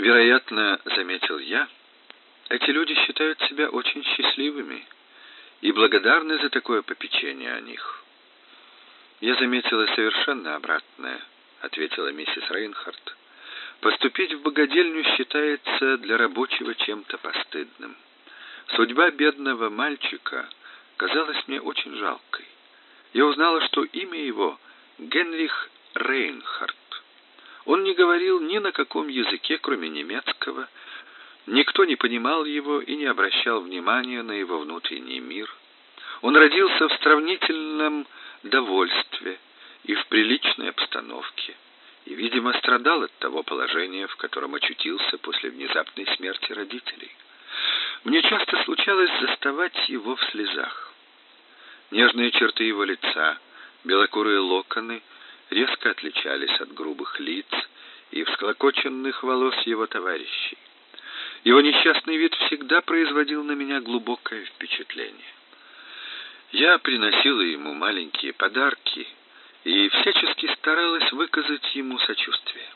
Вероятно, заметил я, эти люди считают себя очень счастливыми и благодарны за такое попечение о них. Я заметила совершенно обратное, ответила миссис Рейнхард. Поступить в богадельню считается для рабочего чем-то постыдным. Судьба бедного мальчика казалась мне очень жалкой. Я узнала, что имя его Генрих Рейнхард. Он не говорил ни на каком языке, кроме немецкого. Никто не понимал его и не обращал внимания на его внутренний мир. Он родился в сравнительном довольстве и в приличной обстановке, и, видимо, страдал от того положения, в котором очутился после внезапной смерти родителей. Мне часто случалось заставать его в слезах. Нежные черты его лица, белокурые локоны резко отличались от грубых лиц и всклокоченных волос его товарищей. Его несчастный вид всегда производил на меня глубокое впечатление. Я приносила ему маленькие подарки и всячески старалась выказать ему сочувствие.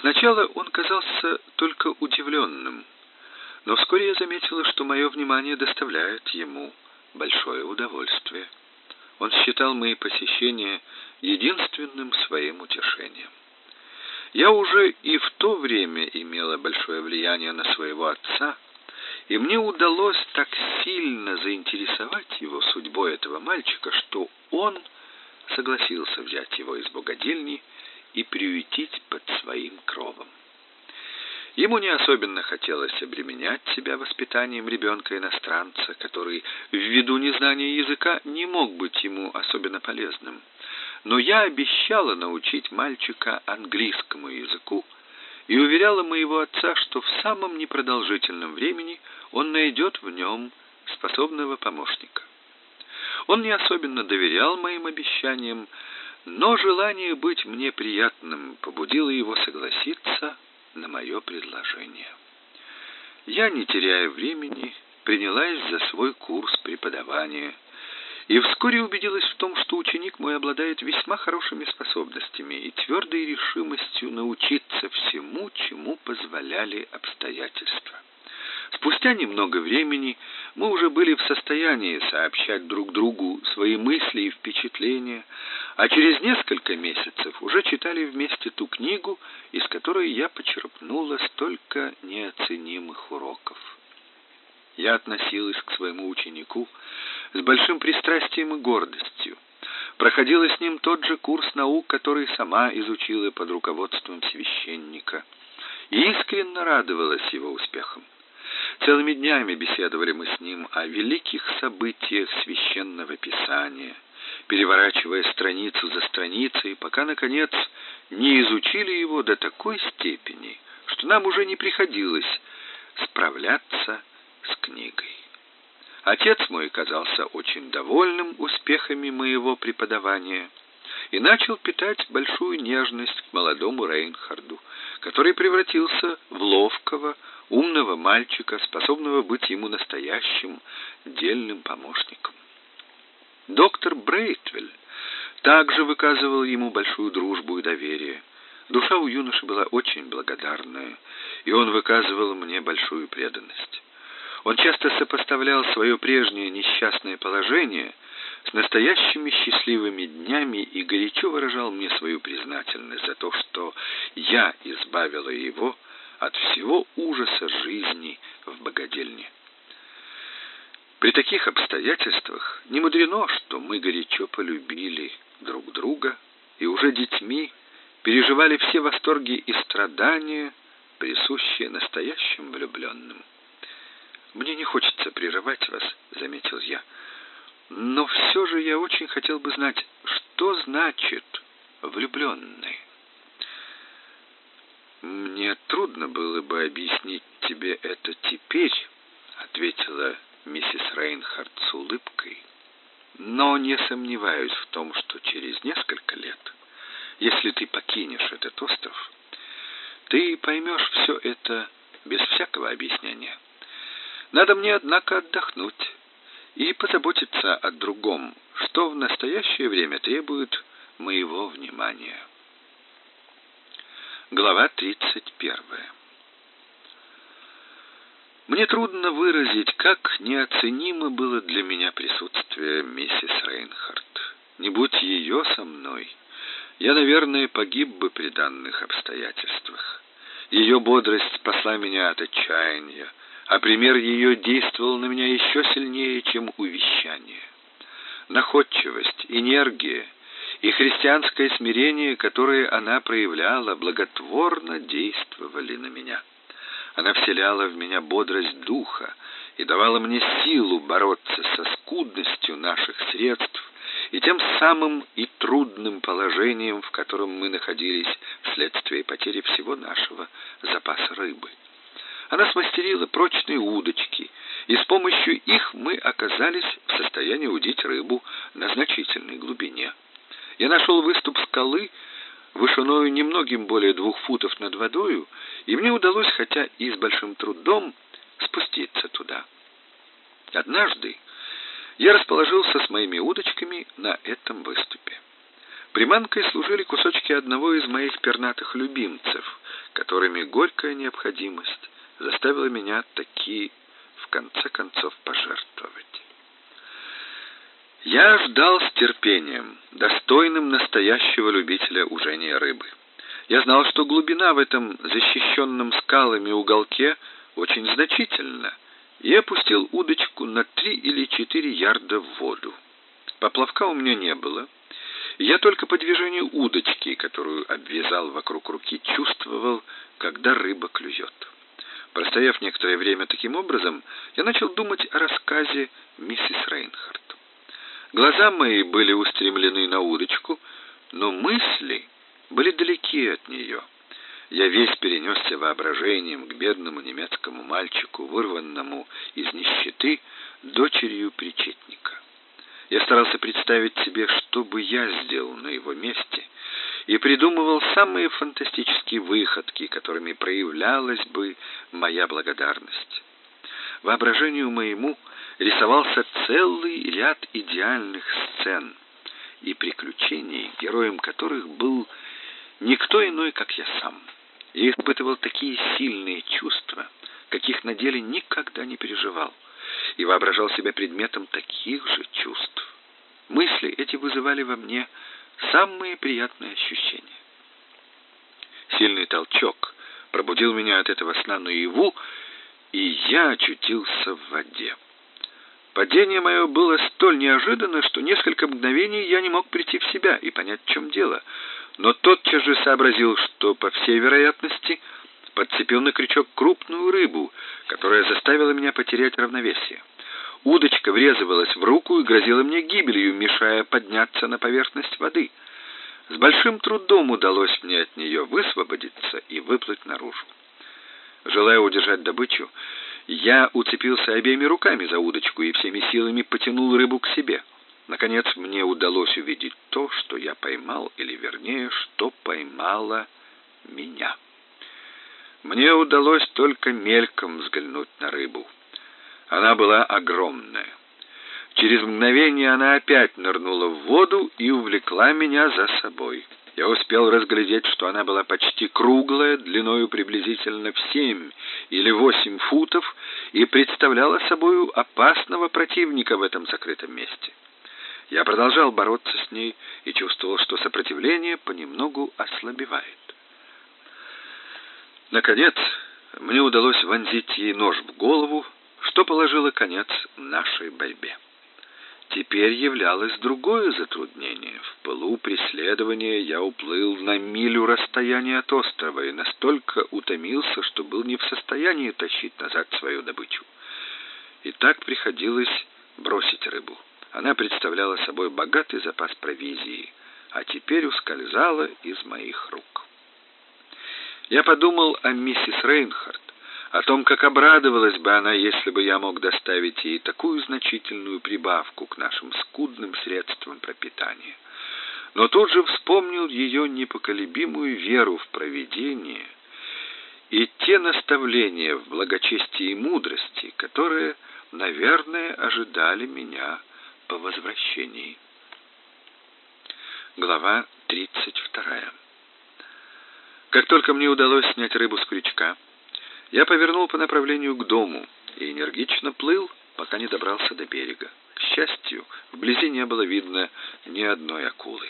Сначала он казался только удивленным, но вскоре я заметила, что мое внимание доставляет ему большое удовольствие. Он считал мои посещения единственным своим утешением. Я уже и в то время имела большое влияние на своего отца, и мне удалось так сильно заинтересовать его судьбой этого мальчика, что он согласился взять его из богадельни и приютить под своим кровом. Ему не особенно хотелось обременять себя воспитанием ребенка-иностранца, который ввиду незнания языка не мог быть ему особенно полезным. Но я обещала научить мальчика английскому языку и уверяла моего отца, что в самом непродолжительном времени он найдет в нем способного помощника. Он не особенно доверял моим обещаниям, но желание быть мне приятным побудило его согласиться на мое предложение. Я, не теряя времени, принялась за свой курс преподавания и вскоре убедилась в том, что ученик мой обладает весьма хорошими способностями и твердой решимостью научиться всему, чему позволяли обстоятельства. Спустя немного времени мы уже были в состоянии сообщать друг другу свои мысли и впечатления, а через несколько месяцев уже читали вместе ту книгу, из которой я почерпнула столько неоценимых уроков. Я относилась к своему ученику с большим пристрастием и гордостью. Проходила с ним тот же курс наук, который сама изучила под руководством священника, и искренне радовалась его успехам. Целыми днями беседовали мы с ним о великих событиях священного писания, переворачивая страницу за страницей, пока наконец не изучили его до такой степени, что нам уже не приходилось справляться с книгой. Отец мой казался очень довольным успехами моего преподавания и начал питать большую нежность к молодому Рейнхарду, который превратился в ловкого, умного мальчика, способного быть ему настоящим дельным помощником. Доктор Брейтвель также выказывал ему большую дружбу и доверие. Душа у юноши была очень благодарная, и он выказывал мне большую преданность. Он часто сопоставлял свое прежнее несчастное положение с настоящими счастливыми днями и горячо выражал мне свою признательность за то, что я избавила его от всего ужаса жизни в богадельне. При таких обстоятельствах не мудрено, что мы горячо полюбили друг друга и уже детьми переживали все восторги и страдания, присущие настоящим влюбленным. Мне не хочется прерывать вас, заметил я. Но все же я очень хотел бы знать, что значит влюбленный. Мне трудно было бы объяснить тебе это теперь, ответила миссис Рейнхард с улыбкой. Но не сомневаюсь в том, что через несколько лет, если ты покинешь этот остров, ты поймешь все это без всякого объяснения. Надо мне, однако, отдохнуть и позаботиться о другом, что в настоящее время требует моего внимания. Глава 31. Мне трудно выразить, как неоценимо было для меня присутствие миссис Рейнхард. Не будь ее со мной, я, наверное, погиб бы при данных обстоятельствах. Ее бодрость спасла меня от отчаяния, а пример ее действовал на меня еще сильнее, чем увещание. Находчивость, энергия и христианское смирение, которые она проявляла, благотворно действовали на меня. Она вселяла в меня бодрость духа и давала мне силу бороться со скудностью наших средств и тем самым и трудным положением, в котором мы находились вследствие потери всего нашего запаса рыбы. Она смастерила прочные удочки, и с помощью их мы оказались в состоянии удить рыбу на значительной глубине. Я нашел выступ скалы, вышиною немногим более двух футов над водою, и мне удалось, хотя и с большим трудом, спуститься туда. Однажды я расположился с моими удочками на этом выступе. Приманкой служили кусочки одного из моих пернатых любимцев, которыми горькая необходимость заставила меня таки в конце концов пожертвовать. Я ждал с терпением, достойным настоящего любителя ужения рыбы. Я знал, что глубина в этом защищенном скалами уголке очень значительна, и опустил удочку на три или четыре ярда в воду. Поплавка у меня не было. Я только по движению удочки, которую обвязал вокруг руки, чувствовал, когда рыба клюет. Простояв некоторое время таким образом, я начал думать о рассказе миссис Рейнхард. Глаза мои были устремлены на удочку, но мысли были далеки от нее. Я весь перенесся воображением к бедному немецкому мальчику, вырванному из нищеты дочерью причетника. Я старался представить себе, что бы я сделал на его месте, и придумывал самые фантастические выходки, которыми проявлялась бы моя благодарность. Воображению моему рисовался целый ряд идеальных сцен и приключений, героем которых был никто иной, как я сам. Я испытывал такие сильные чувства, каких на деле никогда не переживал, и воображал себя предметом таких же чувств. Мысли эти вызывали во мне самые приятные ощущения. Сильный толчок пробудил меня от этого сна наяву, и я очутился в воде. Падение мое было столь неожиданно, что несколько мгновений я не мог прийти в себя и понять, в чем дело — но тотчас же сообразил, что, по всей вероятности, подцепил на крючок крупную рыбу, которая заставила меня потерять равновесие. Удочка врезывалась в руку и грозила мне гибелью, мешая подняться на поверхность воды. С большим трудом удалось мне от нее высвободиться и выплыть наружу. Желая удержать добычу, я уцепился обеими руками за удочку и всеми силами потянул рыбу к себе. Наконец мне удалось увидеть то, что я поймал, или вернее, что поймало меня. Мне удалось только мельком взглянуть на рыбу. Она была огромная. Через мгновение она опять нырнула в воду и увлекла меня за собой. Я успел разглядеть, что она была почти круглая, длиною приблизительно в семь или восемь футов, и представляла собою опасного противника в этом закрытом месте. Я продолжал бороться с ней и чувствовал, что сопротивление понемногу ослабевает. Наконец, мне удалось вонзить ей нож в голову, что положило конец нашей борьбе. Теперь являлось другое затруднение. В пылу преследования я уплыл на милю расстояния от острова и настолько утомился, что был не в состоянии тащить назад свою добычу. И так приходилось бросить рыбу. Она представляла собой богатый запас провизии, а теперь ускользала из моих рук. Я подумал о миссис Рейнхард, о том, как обрадовалась бы она, если бы я мог доставить ей такую значительную прибавку к нашим скудным средствам пропитания. Но тут же вспомнил ее непоколебимую веру в провидение и те наставления в благочестии и мудрости, которые, наверное, ожидали меня по возвращении. Глава 32. Как только мне удалось снять рыбу с крючка, я повернул по направлению к дому и энергично плыл, пока не добрался до берега. К счастью, вблизи не было видно ни одной акулы.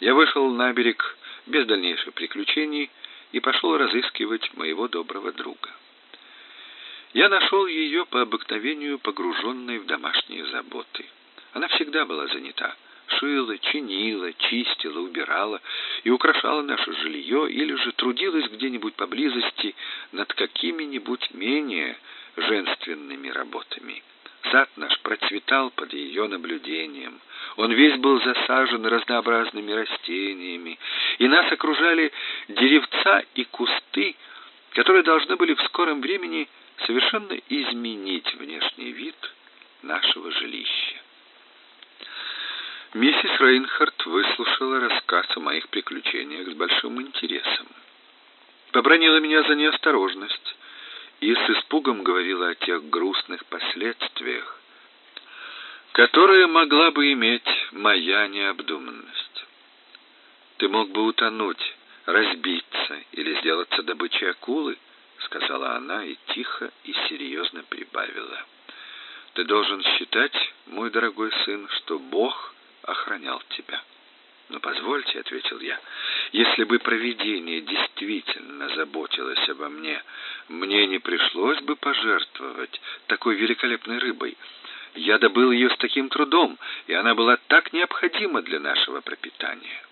Я вышел на берег без дальнейших приключений и пошел разыскивать моего доброго друга. Я нашел ее по обыкновению погруженной в домашние заботы. Она всегда была занята. Шила, чинила, чистила, убирала и украшала наше жилье или же трудилась где-нибудь поблизости над какими-нибудь менее женственными работами. Сад наш процветал под ее наблюдением. Он весь был засажен разнообразными растениями, и нас окружали деревца и кусты, которые должны были в скором времени совершенно изменить внешний вид нашего жилища. Миссис Рейнхард выслушала рассказ о моих приключениях с большим интересом. Побронила меня за неосторожность и с испугом говорила о тех грустных последствиях, которые могла бы иметь моя необдуманность. Ты мог бы утонуть, разбиться или сделаться добычей акулы, сказала она и тихо и серьезно прибавила. Ты должен считать, мой дорогой сын, что Бог охранял тебя. Но позвольте, ответил я, если бы провидение действительно заботилось обо мне, мне не пришлось бы пожертвовать такой великолепной рыбой. Я добыл ее с таким трудом, и она была так необходима для нашего пропитания.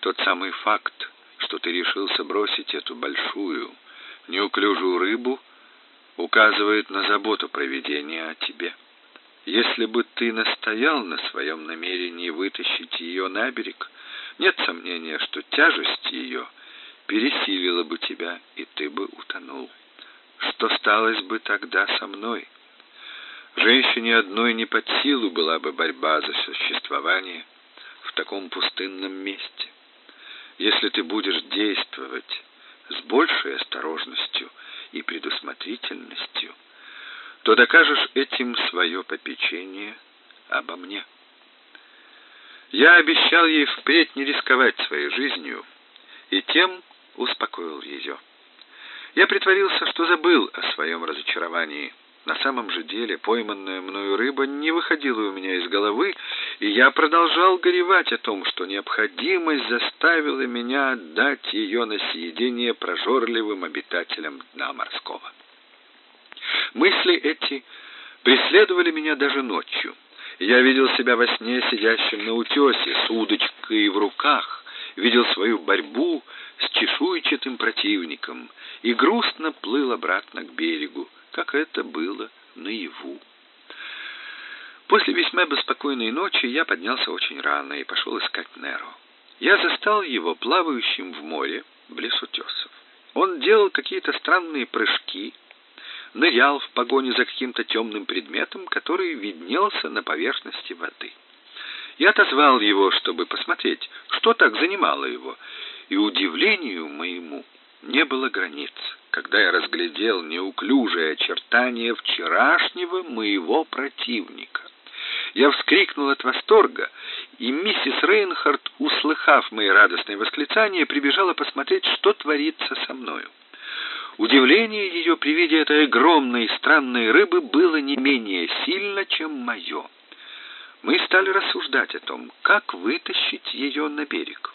Тот самый факт, что ты решился бросить эту большую, неуклюжую рыбу, указывает на заботу провидения о тебе. Если бы ты настоял на своем намерении вытащить ее на берег, нет сомнения, что тяжесть ее пересилила бы тебя, и ты бы утонул. Что сталось бы тогда со мной? Женщине одной не под силу была бы борьба за существование в таком пустынном месте. Если ты будешь действовать с большей осторожностью и предусмотрительностью, то докажешь этим свое попечение обо мне. Я обещал ей впредь не рисковать своей жизнью, и тем успокоил ее. Я притворился, что забыл о своем разочаровании – на самом же деле пойманная мною рыба не выходила у меня из головы, и я продолжал горевать о том, что необходимость заставила меня отдать ее на съедение прожорливым обитателям дна морского. Мысли эти преследовали меня даже ночью. Я видел себя во сне сидящим на утесе с удочкой в руках, видел свою борьбу с чешуйчатым противником и грустно плыл обратно к берегу, как это было наяву. После весьма беспокойной ночи я поднялся очень рано и пошел искать Неро. Я застал его плавающим в море близ утесов. Он делал какие-то странные прыжки, нырял в погоне за каким-то темным предметом, который виднелся на поверхности воды. Я отозвал его, чтобы посмотреть, что так занимало его, и удивлению моему не было границ, когда я разглядел неуклюжие очертания вчерашнего моего противника. Я вскрикнул от восторга, и миссис Рейнхард, услыхав мои радостные восклицания, прибежала посмотреть, что творится со мною. Удивление ее при виде этой огромной странной рыбы было не менее сильно, чем мое. Мы стали рассуждать о том, как вытащить ее на берег.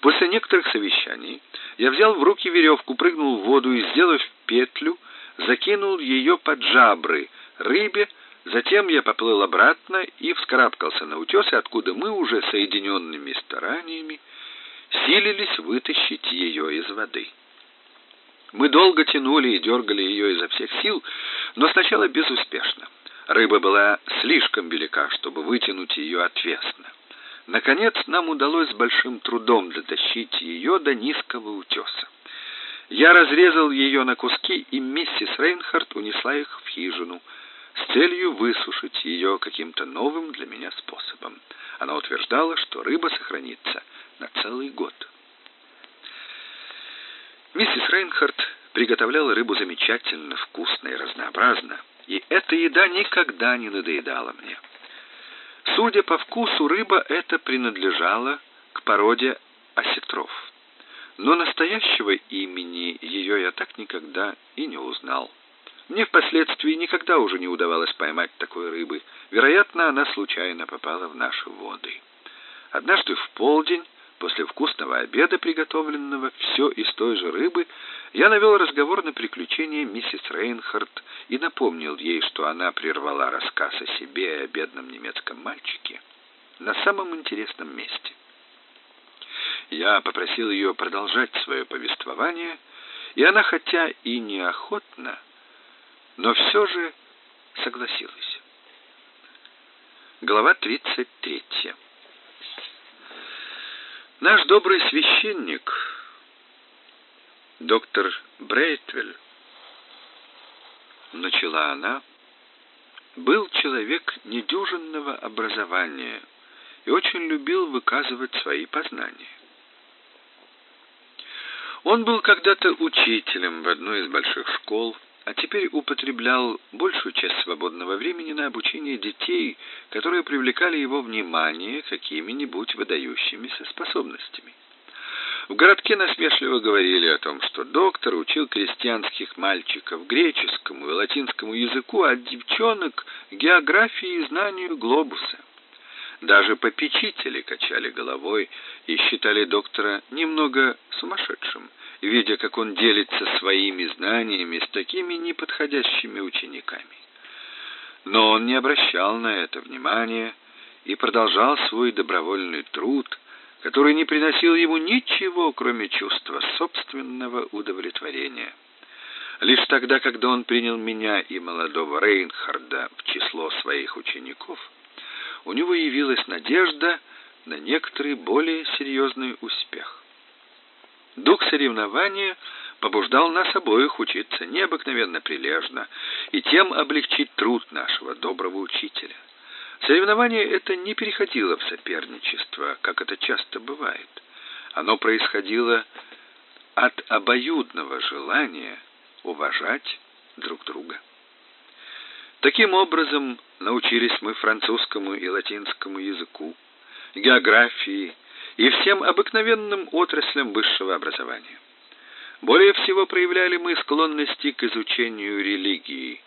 После некоторых совещаний я взял в руки веревку, прыгнул в воду и, сделав петлю, закинул ее под жабры рыбе, затем я поплыл обратно и вскарабкался на утёсы, откуда мы уже соединенными стараниями силились вытащить ее из воды. Мы долго тянули и дергали ее изо всех сил, но сначала безуспешно. Рыба была слишком велика, чтобы вытянуть ее отвесно. Наконец нам удалось с большим трудом дотащить ее до низкого утеса. Я разрезал ее на куски, и миссис Рейнхард унесла их в хижину с целью высушить ее каким-то новым для меня способом. Она утверждала, что рыба сохранится на целый год. Миссис Рейнхард приготовляла рыбу замечательно, вкусно и разнообразно, и эта еда никогда не надоедала мне. Судя по вкусу, рыба эта принадлежала к породе осетров. Но настоящего имени ее я так никогда и не узнал. Мне впоследствии никогда уже не удавалось поймать такой рыбы. Вероятно, она случайно попала в наши воды. Однажды в полдень, после вкусного обеда, приготовленного все из той же рыбы, я навел разговор на приключения миссис Рейнхард и напомнил ей, что она прервала рассказ о себе и о бедном немецком мальчике на самом интересном месте. Я попросил ее продолжать свое повествование, и она, хотя и неохотно, но все же согласилась. Глава 33. Наш добрый священник, доктор Брейтвель, начала она, был человек недюжинного образования и очень любил выказывать свои познания. Он был когда-то учителем в одной из больших школ, а теперь употреблял большую часть свободного времени на обучение детей, которые привлекали его внимание какими-нибудь выдающимися способностями. В городке насмешливо говорили о том, что доктор учил крестьянских мальчиков греческому и латинскому языку, а девчонок географии и знанию глобуса. Даже попечители качали головой и считали доктора немного сумасшедшим, видя, как он делится своими знаниями с такими неподходящими учениками. Но он не обращал на это внимания и продолжал свой добровольный труд, который не приносил ему ничего, кроме чувства собственного удовлетворения. Лишь тогда, когда он принял меня и молодого Рейнхарда в число своих учеников, у него явилась надежда на некоторый более серьезный успех. Дух соревнования побуждал нас обоих учиться необыкновенно прилежно и тем облегчить труд нашего доброго учителя. Соревнование это не переходило в соперничество, как это часто бывает. Оно происходило от обоюдного желания уважать друг друга. Таким образом, научились мы французскому и латинскому языку, географии и всем обыкновенным отраслям высшего образования. Более всего проявляли мы склонности к изучению религии.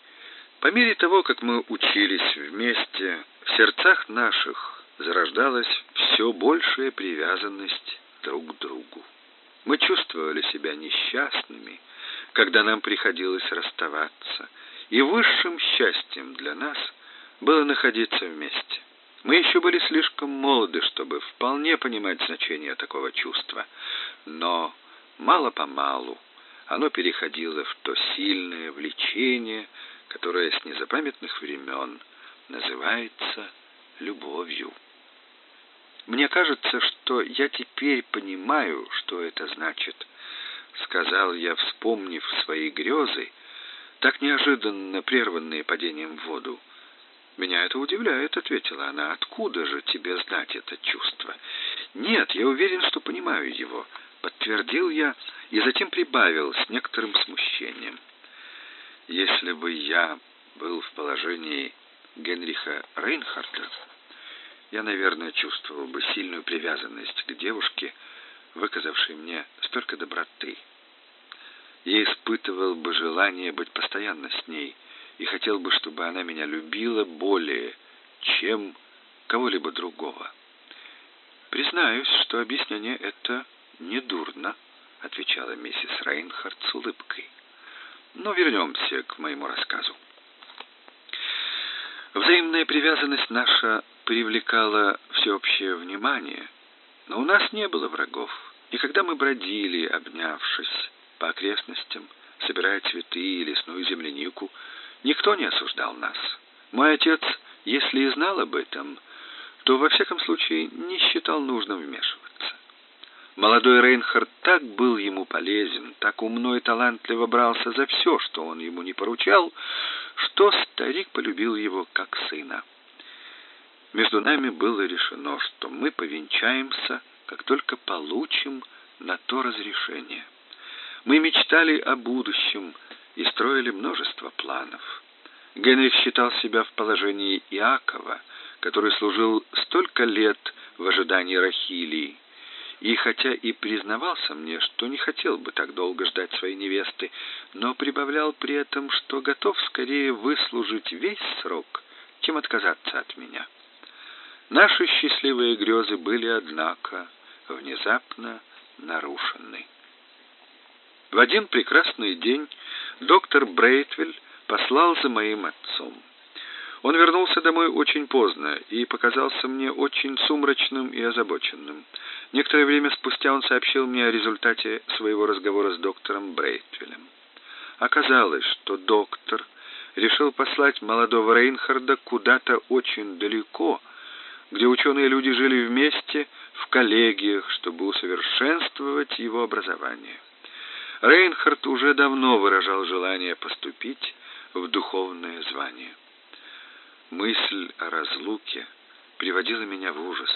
По мере того, как мы учились вместе, в сердцах наших зарождалась все большая привязанность друг к другу. Мы чувствовали себя несчастными, когда нам приходилось расставаться – и высшим счастьем для нас было находиться вместе. Мы еще были слишком молоды, чтобы вполне понимать значение такого чувства, но мало-помалу оно переходило в то сильное влечение, которое с незапамятных времен называется любовью. Мне кажется, что я теперь понимаю, что это значит, сказал я, вспомнив свои грезы так неожиданно прерванные падением в воду. «Меня это удивляет», — ответила она. «Откуда же тебе знать это чувство?» «Нет, я уверен, что понимаю его», — подтвердил я и затем прибавил с некоторым смущением. «Если бы я был в положении Генриха Рейнхарта, я, наверное, чувствовал бы сильную привязанность к девушке, выказавшей мне столько доброты» я испытывал бы желание быть постоянно с ней и хотел бы, чтобы она меня любила более, чем кого-либо другого. Признаюсь, что объяснение это не дурно, отвечала миссис Рейнхард с улыбкой. Но вернемся к моему рассказу. Взаимная привязанность наша привлекала всеобщее внимание, но у нас не было врагов. И когда мы бродили, обнявшись, по окрестностям, собирая цветы и лесную землянику, никто не осуждал нас. Мой отец, если и знал об этом, то во всяком случае не считал нужным вмешиваться. Молодой Рейнхард так был ему полезен, так умно и талантливо брался за все, что он ему не поручал, что старик полюбил его как сына. Между нами было решено, что мы повенчаемся, как только получим на то разрешение. Мы мечтали о будущем и строили множество планов. Генрих считал себя в положении Иакова, который служил столько лет в ожидании Рахилии, и хотя и признавался мне, что не хотел бы так долго ждать своей невесты, но прибавлял при этом, что готов скорее выслужить весь срок, чем отказаться от меня. Наши счастливые грезы были, однако, внезапно нарушены. В один прекрасный день доктор Брейтвель послал за моим отцом. Он вернулся домой очень поздно и показался мне очень сумрачным и озабоченным. Некоторое время спустя он сообщил мне о результате своего разговора с доктором Брейтвелем. Оказалось, что доктор решил послать молодого Рейнхарда куда-то очень далеко, где ученые люди жили вместе в коллегиях, чтобы усовершенствовать его образование. Рейнхард уже давно выражал желание поступить в духовное звание. Мысль о разлуке приводила меня в ужас,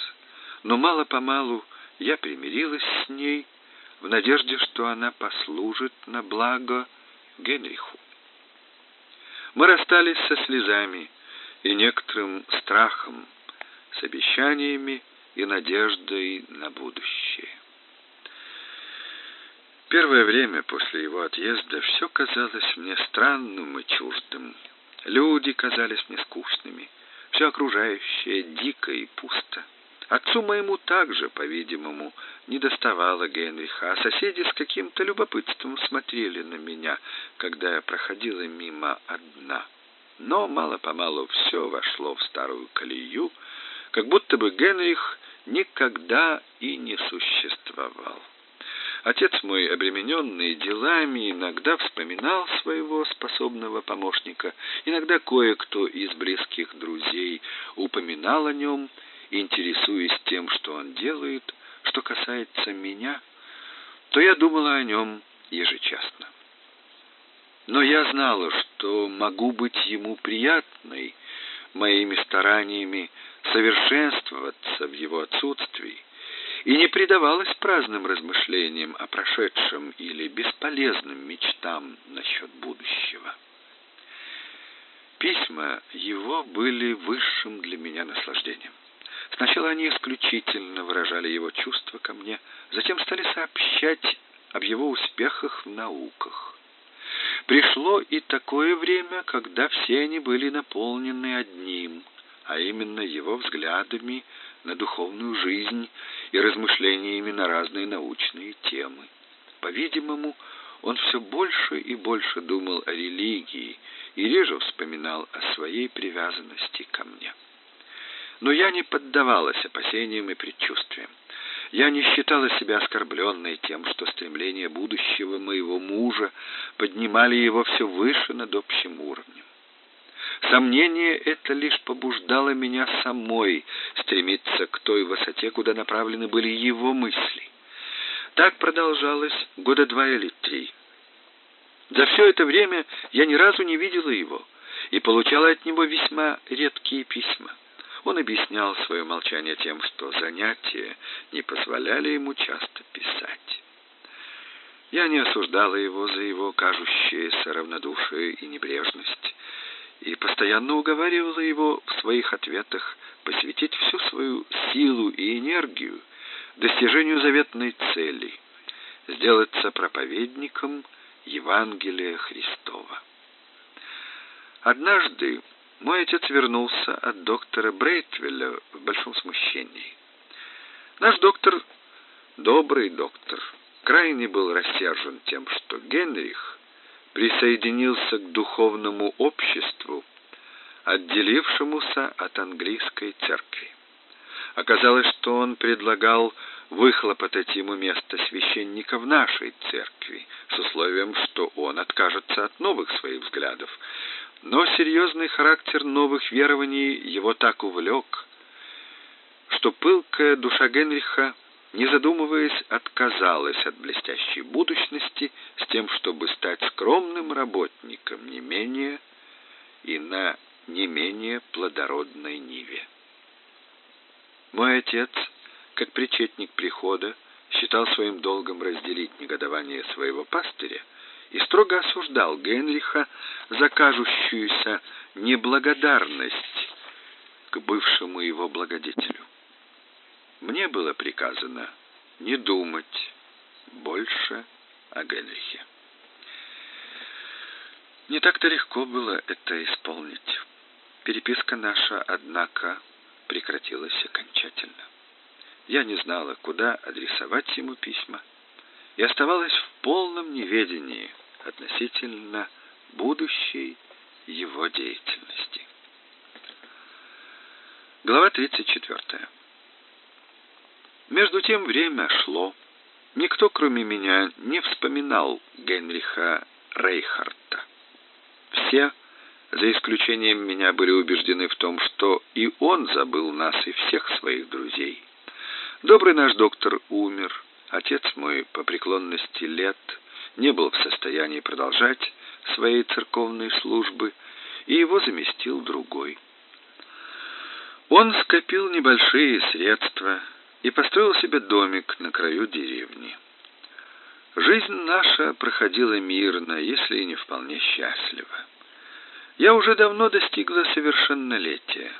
но мало-помалу я примирилась с ней в надежде, что она послужит на благо Генриху. Мы расстались со слезами и некоторым страхом, с обещаниями и надеждой на будущее. Первое время после его отъезда все казалось мне странным и чуждым. Люди казались мне скучными, все окружающее дико и пусто. Отцу моему также, по-видимому, не доставало Генриха, а соседи с каким-то любопытством смотрели на меня, когда я проходила мимо одна. Но мало-помалу все вошло в старую колею, как будто бы Генрих никогда и не существовал. Отец мой, обремененный делами, иногда вспоминал своего способного помощника, иногда кое-кто из близких друзей упоминал о нем, интересуясь тем, что он делает, что касается меня, то я думала о нем ежечасно. Но я знала, что могу быть ему приятной моими стараниями совершенствоваться в его отсутствии, и не предавалась праздным размышлениям о прошедшем или бесполезным мечтам насчет будущего. Письма его были высшим для меня наслаждением. Сначала они исключительно выражали его чувства ко мне, затем стали сообщать об его успехах в науках. Пришло и такое время, когда все они были наполнены одним, а именно его взглядами на духовную жизнь и размышлениями на разные научные темы. По-видимому, он все больше и больше думал о религии и реже вспоминал о своей привязанности ко мне. Но я не поддавалась опасениям и предчувствиям. Я не считала себя оскорбленной тем, что стремления будущего моего мужа поднимали его все выше над общим уровнем. Сомнение это лишь побуждало меня самой стремиться к той высоте, куда направлены были его мысли. Так продолжалось года два или три. За все это время я ни разу не видела его и получала от него весьма редкие письма. Он объяснял свое молчание тем, что занятия не позволяли ему часто писать. Я не осуждала его за его кажущееся равнодушие и небрежность и постоянно уговаривала его в своих ответах посвятить всю свою силу и энергию достижению заветной цели — сделаться проповедником Евангелия Христова. Однажды мой отец вернулся от доктора Брейтвеля в большом смущении. Наш доктор, добрый доктор, крайне был рассержен тем, что Генрих присоединился к духовному обществу, отделившемуся от английской церкви. Оказалось, что он предлагал выхлопотать ему место священника в нашей церкви, с условием, что он откажется от новых своих взглядов. Но серьезный характер новых верований его так увлек, что пылкая душа Генриха не задумываясь, отказалась от блестящей будущности с тем, чтобы стать скромным работником не менее и на не менее плодородной ниве. Мой отец, как причетник прихода, считал своим долгом разделить негодование своего пастыря и строго осуждал Генриха за кажущуюся неблагодарность к бывшему его благодетелю. Мне было приказано не думать больше о Генрихе. Не так-то легко было это исполнить. Переписка наша, однако, прекратилась окончательно. Я не знала, куда адресовать ему письма, и оставалась в полном неведении относительно будущей его деятельности. Глава 34. Между тем время шло. Никто, кроме меня, не вспоминал Генриха Рейхарта. Все, за исключением меня, были убеждены в том, что и он забыл нас и всех своих друзей. Добрый наш доктор умер, отец мой по преклонности лет не был в состоянии продолжать своей церковной службы, и его заместил другой. Он скопил небольшие средства и построил себе домик на краю деревни. Жизнь наша проходила мирно, если и не вполне счастливо. Я уже давно достигла совершеннолетия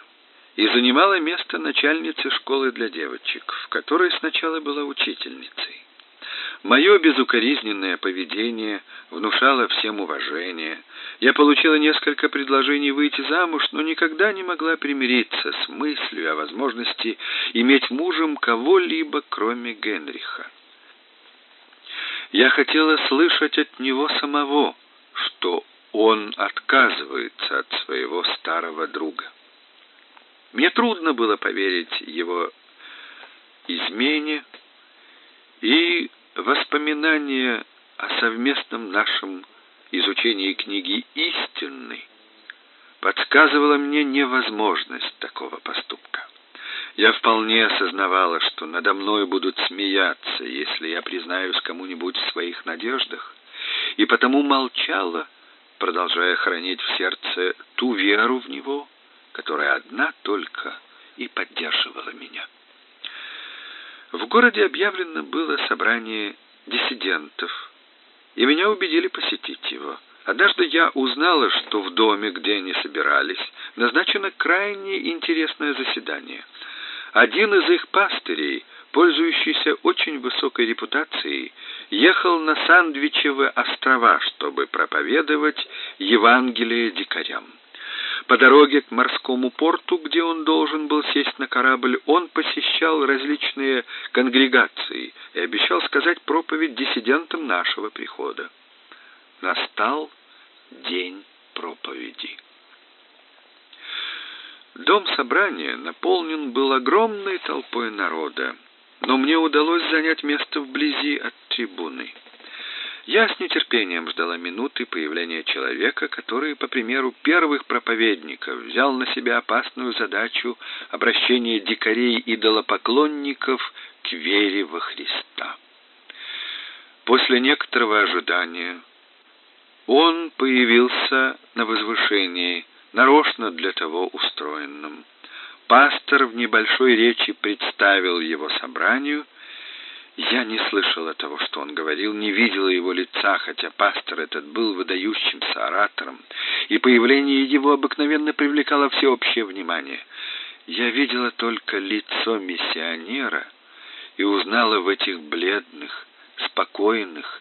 и занимала место начальницы школы для девочек, в которой сначала была учительницей. Мое безукоризненное поведение внушало всем уважение. Я получила несколько предложений выйти замуж, но никогда не могла примириться с мыслью о возможности иметь мужем кого-либо, кроме Генриха. Я хотела слышать от него самого, что он отказывается от своего старого друга. Мне трудно было поверить его измене, и воспоминание о совместном нашем изучении книги «Истинный» подсказывало мне невозможность такого поступка. Я вполне осознавала, что надо мной будут смеяться, если я признаюсь кому-нибудь в своих надеждах, и потому молчала, продолжая хранить в сердце ту веру в него, которая одна только и поддерживала меня. В городе объявлено было собрание диссидентов, и меня убедили посетить его. Однажды я узнала, что в доме, где они собирались, назначено крайне интересное заседание. Один из их пастырей, пользующийся очень высокой репутацией, ехал на Сандвичевы острова, чтобы проповедовать Евангелие дикарям. По дороге к морскому порту, где он должен был сесть на корабль, он посещал различные конгрегации и обещал сказать проповедь диссидентам нашего прихода. Настал день проповеди. Дом собрания наполнен был огромной толпой народа, но мне удалось занять место вблизи от трибуны. Я с нетерпением ждала минуты появления человека, который, по примеру первых проповедников, взял на себя опасную задачу обращения дикарей-идолопоклонников к вере во Христа. После некоторого ожидания он появился на возвышении, нарочно для того устроенном. Пастор в небольшой речи представил его собранию – я не слышала того, что он говорил, не видела его лица, хотя пастор этот был выдающимся оратором, и появление его обыкновенно привлекало всеобщее внимание. Я видела только лицо миссионера и узнала в этих бледных, спокойных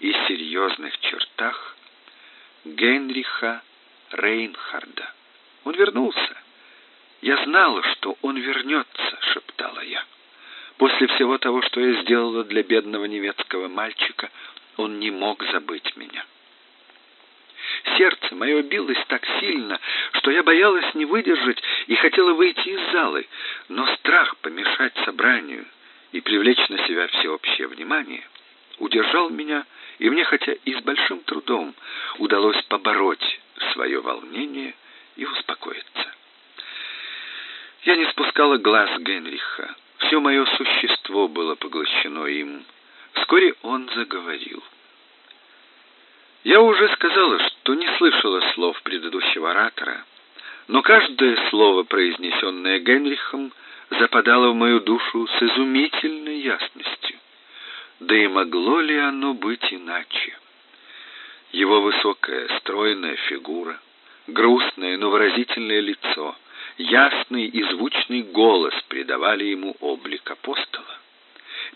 и серьезных чертах Генриха Рейнхарда. Он вернулся. Я знала, что он вернется, шептала я. После всего того, что я сделала для бедного немецкого мальчика, он не мог забыть меня. Сердце мое билось так сильно, что я боялась не выдержать и хотела выйти из залы, но страх помешать собранию и привлечь на себя всеобщее внимание удержал меня, и мне, хотя и с большим трудом, удалось побороть свое волнение и успокоиться. Я не спускала глаз Генриха, все мое существо было поглощено им. Вскоре он заговорил. Я уже сказала, что не слышала слов предыдущего оратора, но каждое слово, произнесенное Генрихом, западало в мою душу с изумительной ясностью. Да и могло ли оно быть иначе? Его высокая, стройная фигура, грустное, но выразительное лицо — Ясный и звучный голос придавали ему облик апостола.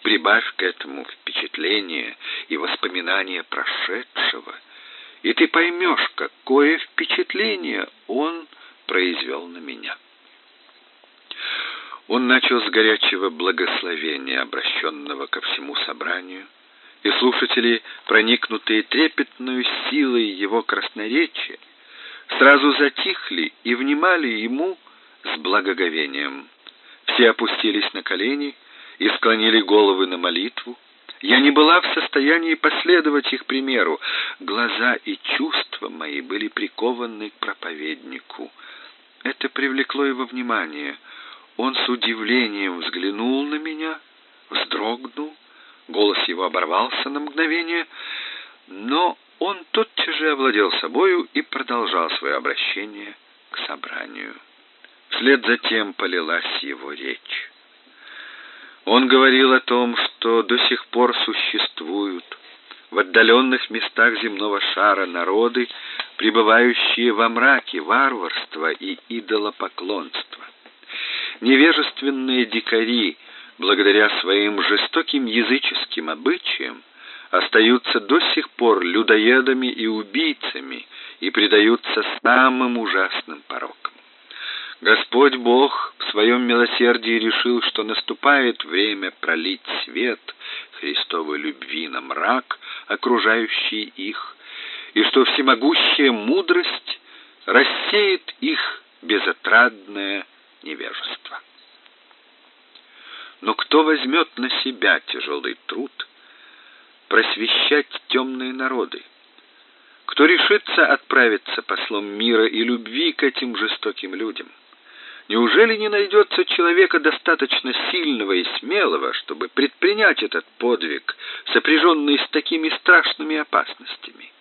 Прибавь к этому впечатление и воспоминания прошедшего, и ты поймешь, какое впечатление он произвел на меня. Он начал с горячего благословения, обращенного ко всему собранию, и слушатели, проникнутые трепетную силой его красноречия, сразу затихли и внимали ему с благоговением. Все опустились на колени и склонили головы на молитву. Я не была в состоянии последовать их примеру. Глаза и чувства мои были прикованы к проповеднику. Это привлекло его внимание. Он с удивлением взглянул на меня, вздрогнул, голос его оборвался на мгновение, но он тотчас же овладел собою и продолжал свое обращение к собранию. Вслед за тем полилась его речь. Он говорил о том, что до сих пор существуют в отдаленных местах земного шара народы, пребывающие во мраке варварства и идолопоклонства. Невежественные дикари, благодаря своим жестоким языческим обычаям, остаются до сих пор людоедами и убийцами и предаются самым ужасным порокам. Господь Бог в своем милосердии решил, что наступает время пролить свет Христовой любви на мрак, окружающий их, и что всемогущая мудрость рассеет их безотрадное невежество. Но кто возьмет на себя тяжелый труд просвещать темные народы? Кто решится отправиться послом мира и любви к этим жестоким людям? Неужели не найдется человека достаточно сильного и смелого, чтобы предпринять этот подвиг, сопряженный с такими страшными опасностями?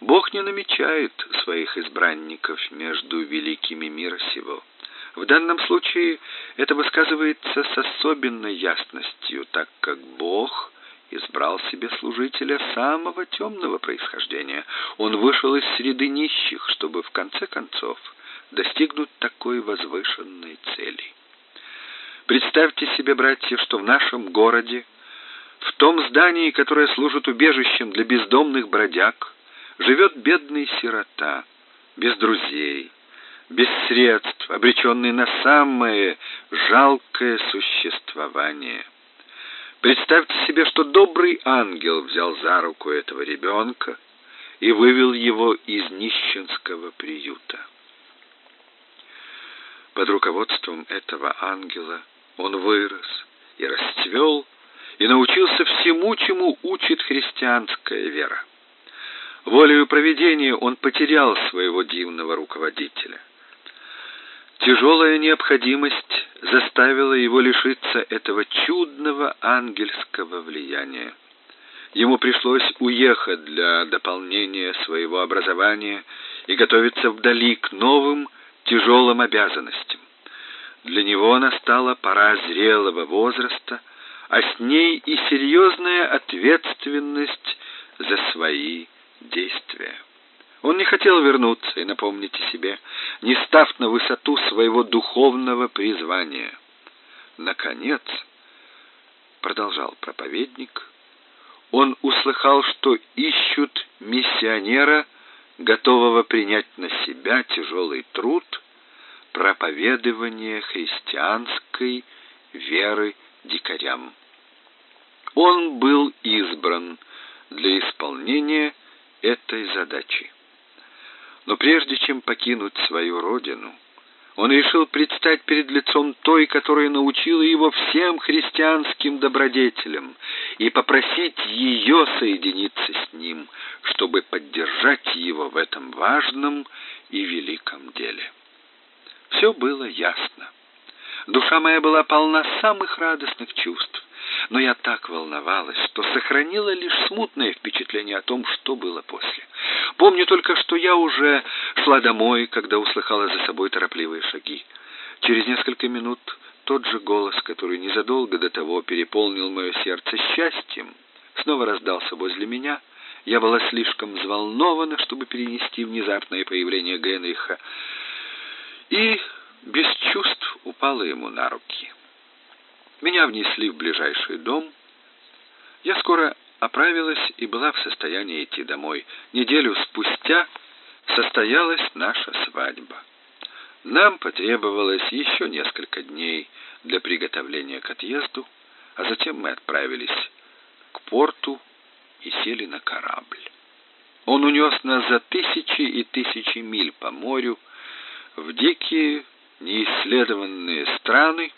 Бог не намечает своих избранников между великими мира сего. В данном случае это высказывается с особенной ясностью, так как Бог избрал себе служителя самого темного происхождения. Он вышел из среды нищих, чтобы в конце концов достигнуть такой возвышенной цели. Представьте себе, братья, что в нашем городе, в том здании, которое служит убежищем для бездомных бродяг, живет бедный сирота, без друзей, без средств, обреченный на самое жалкое существование. Представьте себе, что добрый ангел взял за руку этого ребенка и вывел его из нищенского приюта. Под руководством этого ангела он вырос и расцвел, и научился всему, чему учит христианская вера. Волею провидения он потерял своего дивного руководителя. Тяжелая необходимость заставила его лишиться этого чудного ангельского влияния. Ему пришлось уехать для дополнения своего образования и готовиться вдали к новым тяжелым обязанностям. Для него настала пора зрелого возраста, а с ней и серьезная ответственность за свои действия. Он не хотел вернуться и напомнить о себе, не став на высоту своего духовного призвания. Наконец, продолжал проповедник, он услыхал, что ищут миссионера, готового принять на себя тяжелый труд проповедования христианской веры дикарям. Он был избран для исполнения этой задачи. Но прежде чем покинуть свою родину, он решил предстать перед лицом той, которая научила его всем христианским добродетелям, и попросить ее соединиться с ним, чтобы поддержать его в этом важном и великом деле. Все было ясно. Душа моя была полна самых радостных чувств, но я так волновалась, что сохранила лишь смутное впечатление о том, что было после. Помню только, что я уже шла домой, когда услыхала за собой торопливые шаги. Через несколько минут тот же голос, который незадолго до того переполнил мое сердце счастьем, снова раздался возле меня. Я была слишком взволнована, чтобы перенести внезапное появление Генриха, и без чувств упала ему на руки. Меня внесли в ближайший дом. Я скоро оправилась и была в состоянии идти домой. Неделю спустя состоялась наша свадьба. Нам потребовалось еще несколько дней для приготовления к отъезду, а затем мы отправились к порту и сели на корабль. Он унес нас за тысячи и тысячи миль по морю в дикие, неисследованные страны,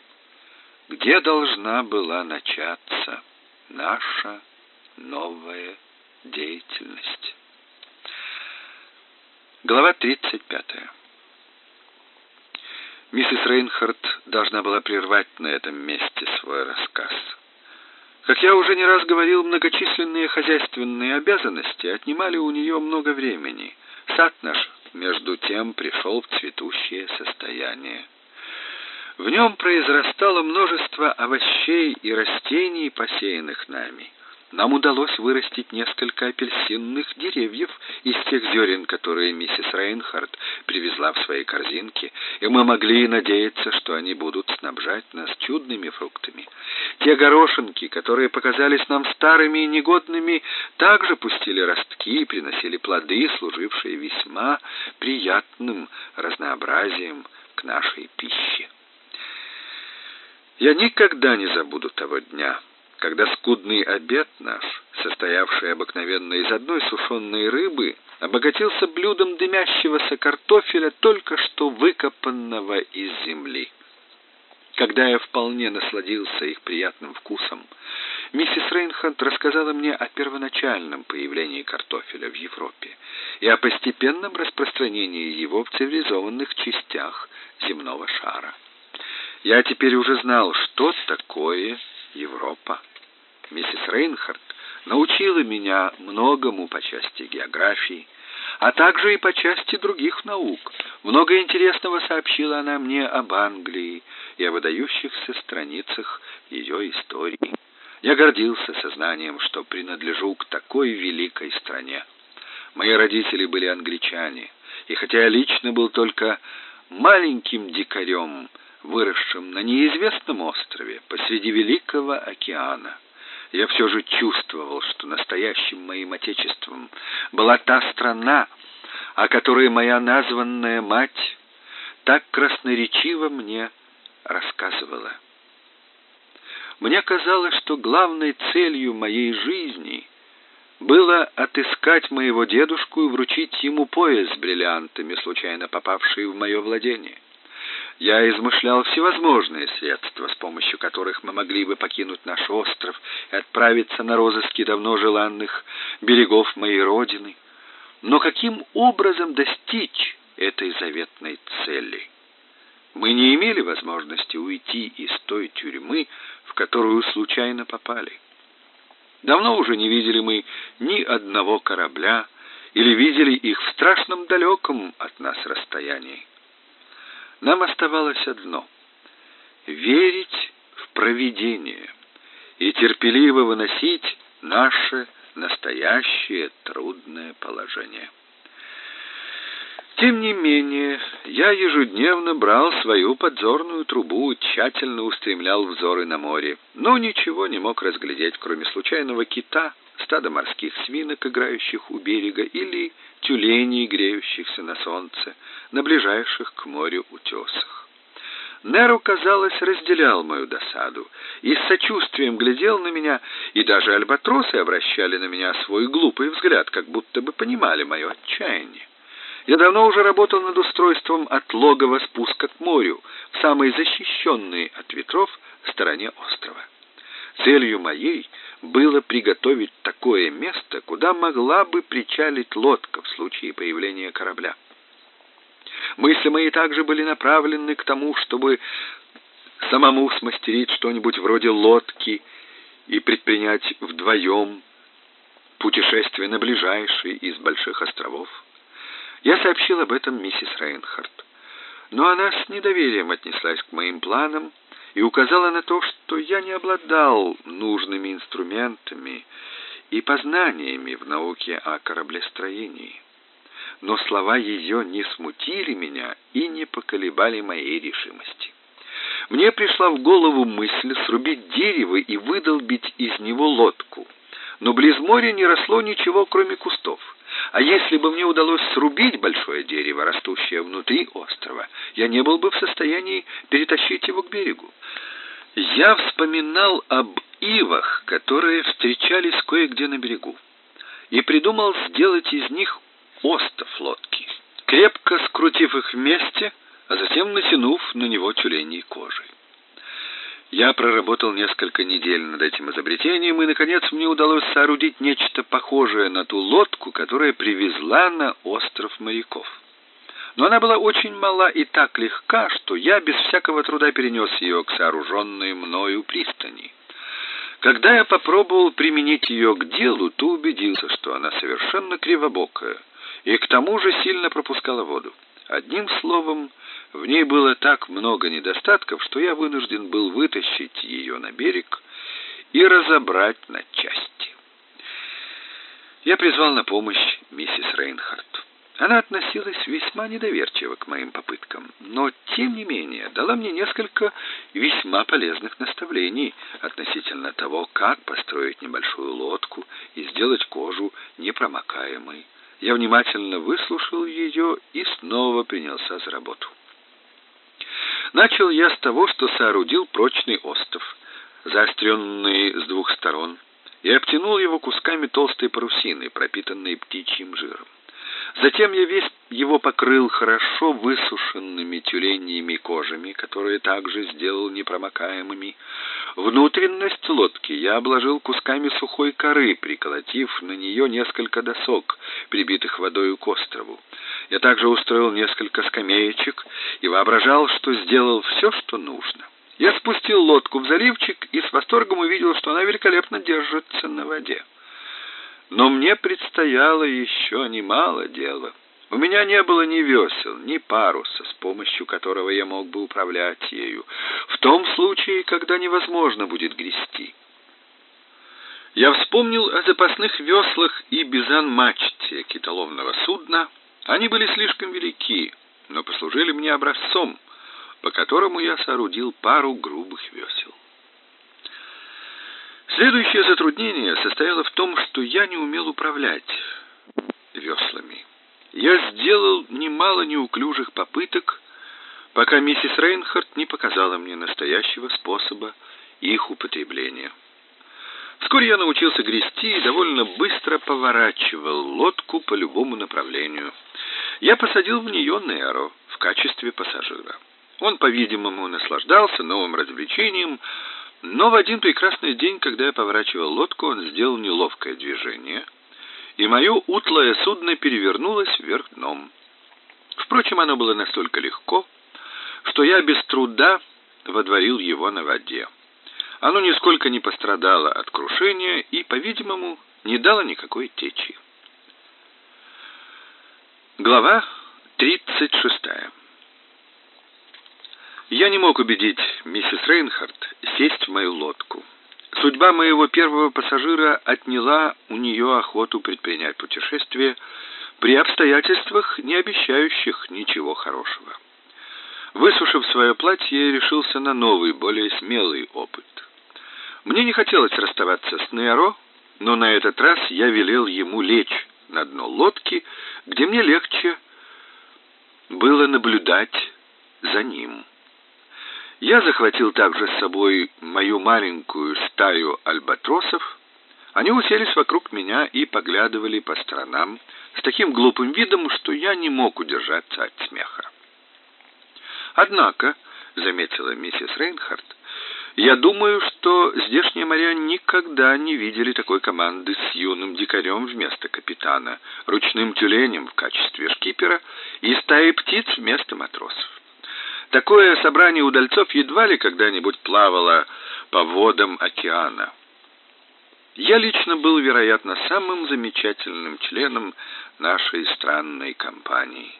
где должна была начаться наша новая деятельность. Глава 35. Миссис Рейнхард должна была прервать на этом месте свой рассказ. Как я уже не раз говорил, многочисленные хозяйственные обязанности отнимали у нее много времени. Сад наш, между тем, пришел в цветущее состояние. В нем произрастало множество овощей и растений, посеянных нами. Нам удалось вырастить несколько апельсинных деревьев из тех зерен, которые миссис Рейнхард привезла в своей корзинке, и мы могли надеяться, что они будут снабжать нас чудными фруктами. Те горошинки, которые показались нам старыми и негодными, также пустили ростки и приносили плоды, служившие весьма приятным разнообразием к нашей пище. Я никогда не забуду того дня, когда скудный обед наш, состоявший обыкновенно из одной сушеной рыбы, обогатился блюдом дымящегося картофеля, только что выкопанного из земли. Когда я вполне насладился их приятным вкусом, миссис Рейнхард рассказала мне о первоначальном появлении картофеля в Европе и о постепенном распространении его в цивилизованных частях земного шара. Я теперь уже знал, что такое Европа. Миссис Рейнхард научила меня многому по части географии, а также и по части других наук. Много интересного сообщила она мне об Англии и о выдающихся страницах ее истории. Я гордился сознанием, что принадлежу к такой великой стране. Мои родители были англичане, и хотя я лично был только маленьким дикарем, выросшим на неизвестном острове посреди Великого океана, я все же чувствовал, что настоящим моим отечеством была та страна, о которой моя названная мать так красноречиво мне рассказывала. Мне казалось, что главной целью моей жизни было отыскать моего дедушку и вручить ему пояс с бриллиантами, случайно попавший в мое владение. Я измышлял всевозможные средства, с помощью которых мы могли бы покинуть наш остров и отправиться на розыски давно желанных берегов моей родины. Но каким образом достичь этой заветной цели? Мы не имели возможности уйти из той тюрьмы, в которую случайно попали. Давно уже не видели мы ни одного корабля или видели их в страшном далеком от нас расстоянии. Нам оставалось одно — верить в провидение и терпеливо выносить наше настоящее трудное положение. Тем не менее, я ежедневно брал свою подзорную трубу, тщательно устремлял взоры на море, но ничего не мог разглядеть, кроме случайного кита, стада морских свинок, играющих у берега, или тюленей, греющихся на солнце, на ближайших к морю утесах. Неру, казалось, разделял мою досаду и с сочувствием глядел на меня, и даже альбатросы обращали на меня свой глупый взгляд, как будто бы понимали мое отчаяние. Я давно уже работал над устройством от логова спуска к морю, в самой защищенной от ветров стороне острова. Целью моей было приготовить такое место, куда могла бы причалить лодка в случае появления корабля. Мысли мои также были направлены к тому, чтобы самому смастерить что-нибудь вроде лодки и предпринять вдвоем путешествие на ближайший из больших островов. Я сообщил об этом миссис Рейнхард, но она с недоверием отнеслась к моим планам и указала на то, что я не обладал нужными инструментами и познаниями в науке о кораблестроении. Но слова ее не смутили меня и не поколебали моей решимости. мне пришла в голову мысль срубить дерево и выдолбить из него лодку. Но близ моря не росло ничего, кроме кустов. А если бы мне удалось срубить большое дерево, растущее внутри острова, я не был бы в состоянии перетащить его к берегу. Я вспоминал об ивах, которые встречались кое-где на берегу, и придумал сделать из них остов лодки, крепко скрутив их вместе, а затем натянув на него тюленей кожей. Я проработал несколько недель над этим изобретением, и, наконец, мне удалось соорудить нечто похожее на ту лодку, которая привезла на остров моряков. Но она была очень мала и так легка, что я без всякого труда перенес ее к сооруженной мною пристани. Когда я попробовал применить ее к делу, то убедился, что она совершенно кривобокая и к тому же сильно пропускала воду. Одним словом, в ней было так много недостатков, что я вынужден был вытащить ее на берег и разобрать на части. Я призвал на помощь миссис Рейнхард. Она относилась весьма недоверчиво к моим попыткам, но тем не менее дала мне несколько весьма полезных наставлений относительно того, как построить небольшую лодку и сделать кожу непромокаемой. Я внимательно выслушал ее и снова принялся за работу. Начал я с того, что соорудил прочный остов, заостренный с двух сторон, и обтянул его кусками толстой парусины, пропитанной птичьим жиром. Затем я весь его покрыл хорошо высушенными тюленьими кожами, которые также сделал непромокаемыми. Внутренность лодки я обложил кусками сухой коры, приколотив на нее несколько досок, прибитых водой к острову. Я также устроил несколько скамеечек и воображал, что сделал все, что нужно. Я спустил лодку в заливчик и с восторгом увидел, что она великолепно держится на воде. Но мне предстояло еще немало дела. У меня не было ни весел, ни паруса, с помощью которого я мог бы управлять ею, в том случае, когда невозможно будет грести. Я вспомнил о запасных веслах и бизан-мачте китоловного судна. Они были слишком велики, но послужили мне образцом, по которому я соорудил пару грубых весел. Следующее затруднение состояло в том, что я не умел управлять веслами. Я сделал немало неуклюжих попыток, пока миссис Рейнхард не показала мне настоящего способа их употребления. Вскоре я научился грести и довольно быстро поворачивал лодку по любому направлению. Я посадил в нее Неро в качестве пассажира. Он, по-видимому, наслаждался новым развлечением, но в один прекрасный день, когда я поворачивал лодку, он сделал неловкое движение, и мое утлое судно перевернулось вверх дном. Впрочем, оно было настолько легко, что я без труда водворил его на воде. Оно нисколько не пострадало от крушения и, по-видимому, не дало никакой течи. Глава 36. Я не мог убедить миссис Рейнхард сесть в мою лодку. Судьба моего первого пассажира отняла у нее охоту предпринять путешествие при обстоятельствах, не обещающих ничего хорошего. Высушив свое платье, я решился на новый, более смелый опыт. Мне не хотелось расставаться с Неро, но на этот раз я велел ему лечь на дно лодки, где мне легче было наблюдать за ним. Я захватил также с собой мою маленькую стаю альбатросов. Они уселись вокруг меня и поглядывали по сторонам с таким глупым видом, что я не мог удержаться от смеха. Однако, заметила миссис Рейнхард, я думаю, что здешние моря никогда не видели такой команды с юным дикарем вместо капитана, ручным тюленем в качестве шкипера и стаей птиц вместо матросов. Такое собрание удальцов едва ли когда-нибудь плавало по водам океана. Я лично был, вероятно, самым замечательным членом нашей странной компании.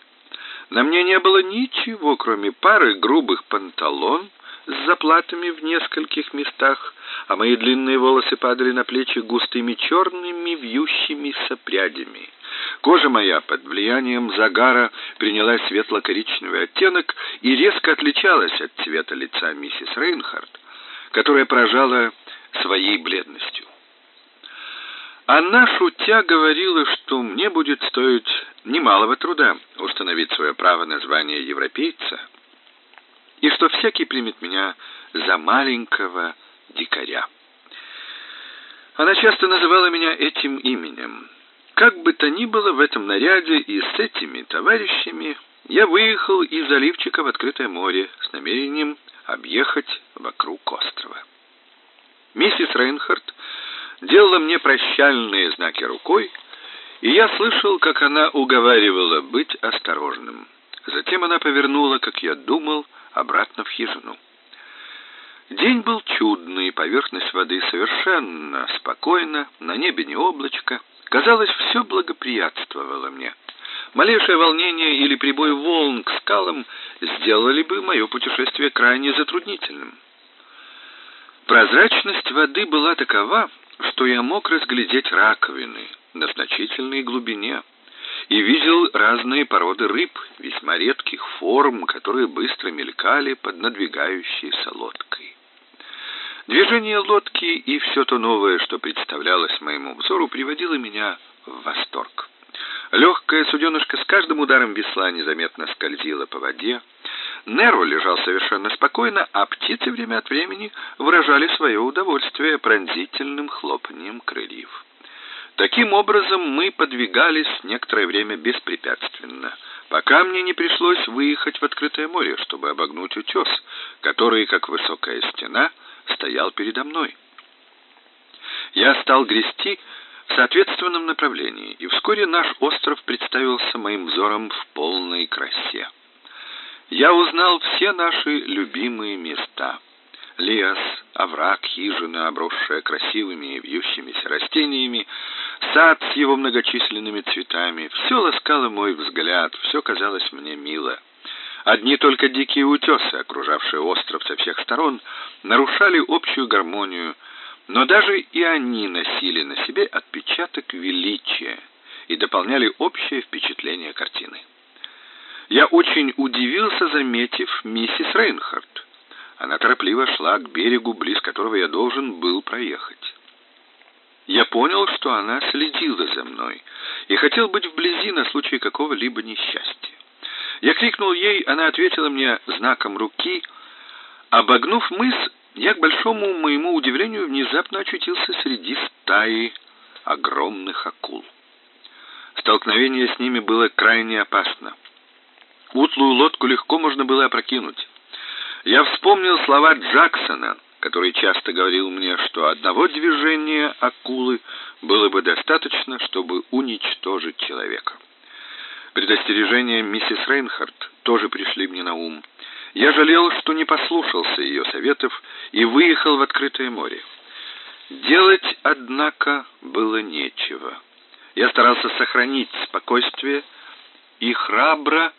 На мне не было ничего, кроме пары грубых панталон с заплатами в нескольких местах, а мои длинные волосы падали на плечи густыми черными вьющимися прядями. Кожа моя под влиянием загара приняла светло-коричневый оттенок и резко отличалась от цвета лица миссис Рейнхард, которая поражала своей бледностью. Она, шутя, говорила, что мне будет стоить немалого труда установить свое право на звание европейца, и что всякий примет меня за маленького дикаря. Она часто называла меня этим именем. Как бы то ни было в этом наряде и с этими товарищами я выехал из заливчика в открытое море с намерением объехать вокруг острова. Миссис Рейнхард делала мне прощальные знаки рукой, и я слышал, как она уговаривала быть осторожным. Затем она повернула, как я думал, обратно в хижину. День был чудный, поверхность воды совершенно спокойна, на небе не облачко. Казалось, все благоприятствовало мне. Малейшее волнение или прибой волн к скалам сделали бы мое путешествие крайне затруднительным. Прозрачность воды была такова, что я мог разглядеть раковины на значительной глубине и видел разные породы рыб, весьма редких форм, которые быстро мелькали под надвигающейся лодкой. Движение лодки и все то новое, что представлялось моему взору, приводило меня в восторг. Легкая суденышка с каждым ударом весла незаметно скользила по воде. Неро лежал совершенно спокойно, а птицы время от времени выражали свое удовольствие пронзительным хлопанием крыльев. Таким образом мы подвигались некоторое время беспрепятственно, пока мне не пришлось выехать в открытое море, чтобы обогнуть утес, который, как высокая стена, стоял передо мной. Я стал грести в соответственном направлении, и вскоре наш остров представился моим взором в полной красе. Я узнал все наши любимые места. Лес, овраг, хижина, обросшая красивыми и вьющимися растениями, сад с его многочисленными цветами. Все ласкало мой взгляд, все казалось мне мило. Одни только дикие утесы, окружавшие остров со всех сторон, нарушали общую гармонию, но даже и они носили на себе отпечаток величия и дополняли общее впечатление картины. Я очень удивился, заметив миссис Рейнхард. Она торопливо шла к берегу, близ которого я должен был проехать. Я понял, что она следила за мной и хотел быть вблизи на случай какого-либо несчастья. Я крикнул ей, она ответила мне знаком руки. Обогнув мыс, я, к большому моему удивлению, внезапно очутился среди стаи огромных акул. Столкновение с ними было крайне опасно. Утлую лодку легко можно было опрокинуть. Я вспомнил слова Джексона, который часто говорил мне, что одного движения акулы было бы достаточно, чтобы уничтожить человека. Предостережения миссис Рейнхард тоже пришли мне на ум. Я жалел, что не послушался ее советов и выехал в открытое море. Делать, однако, было нечего. Я старался сохранить спокойствие и храбро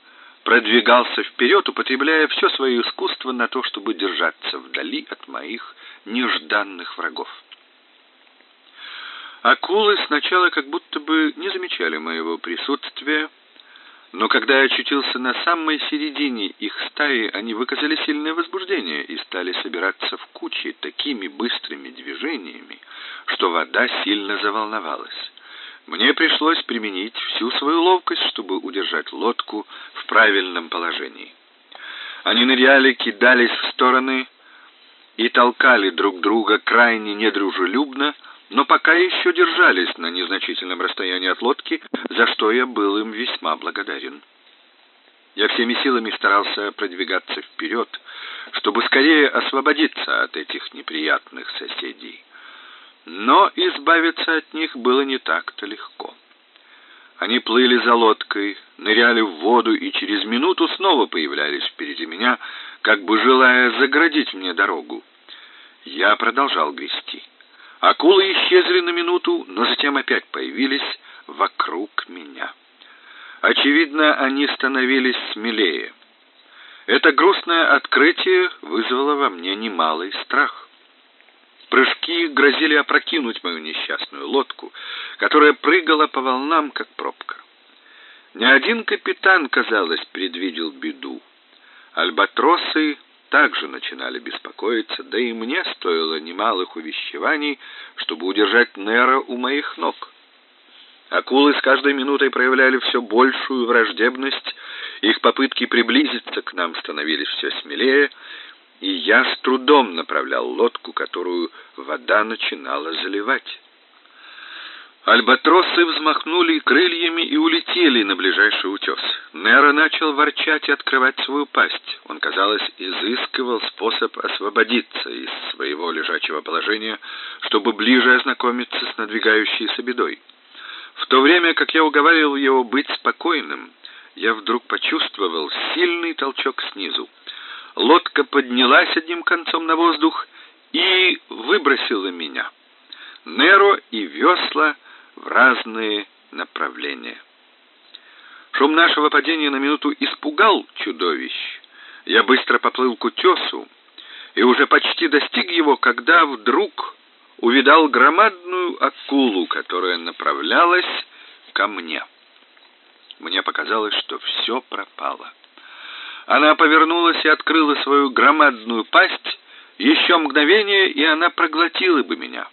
продвигался вперед, употребляя все свое искусство на то, чтобы держаться вдали от моих нежданных врагов. Акулы сначала как будто бы не замечали моего присутствия, но когда я очутился на самой середине их стаи, они выказали сильное возбуждение и стали собираться в кучи такими быстрыми движениями, что вода сильно заволновалась. Мне пришлось применить всю свою ловкость, чтобы удержать лодку в правильном положении. Они ныряли, кидались в стороны и толкали друг друга крайне недружелюбно, но пока еще держались на незначительном расстоянии от лодки, за что я был им весьма благодарен. Я всеми силами старался продвигаться вперед, чтобы скорее освободиться от этих неприятных соседей. Но избавиться от них было не так-то легко. Они плыли за лодкой, ныряли в воду и через минуту снова появлялись впереди меня, как бы желая заградить мне дорогу. Я продолжал грести. Акулы исчезли на минуту, но затем опять появились вокруг меня. Очевидно, они становились смелее. Это грустное открытие вызвало во мне немалый страх. Прыжки грозили опрокинуть мою несчастную лодку, которая прыгала по волнам, как пробка. Ни один капитан, казалось, предвидел беду. Альбатросы также начинали беспокоиться, да и мне стоило немалых увещеваний, чтобы удержать Нера у моих ног. Акулы с каждой минутой проявляли все большую враждебность, их попытки приблизиться к нам становились все смелее, и я с трудом направлял лодку, которую вода начинала заливать. Альбатросы взмахнули крыльями и улетели на ближайший утес. Нера начал ворчать и открывать свою пасть. Он, казалось, изыскивал способ освободиться из своего лежачего положения, чтобы ближе ознакомиться с надвигающейся бедой. В то время, как я уговаривал его быть спокойным, я вдруг почувствовал сильный толчок снизу. Лодка поднялась одним концом на воздух и выбросила меня. Неро и весла — в разные направления. Шум нашего падения на минуту испугал чудовищ. Я быстро поплыл к утесу и уже почти достиг его, когда вдруг увидал громадную акулу, которая направлялась ко мне. Мне показалось, что все пропало. Она повернулась и открыла свою громадную пасть. Еще мгновение, и она проглотила бы меня.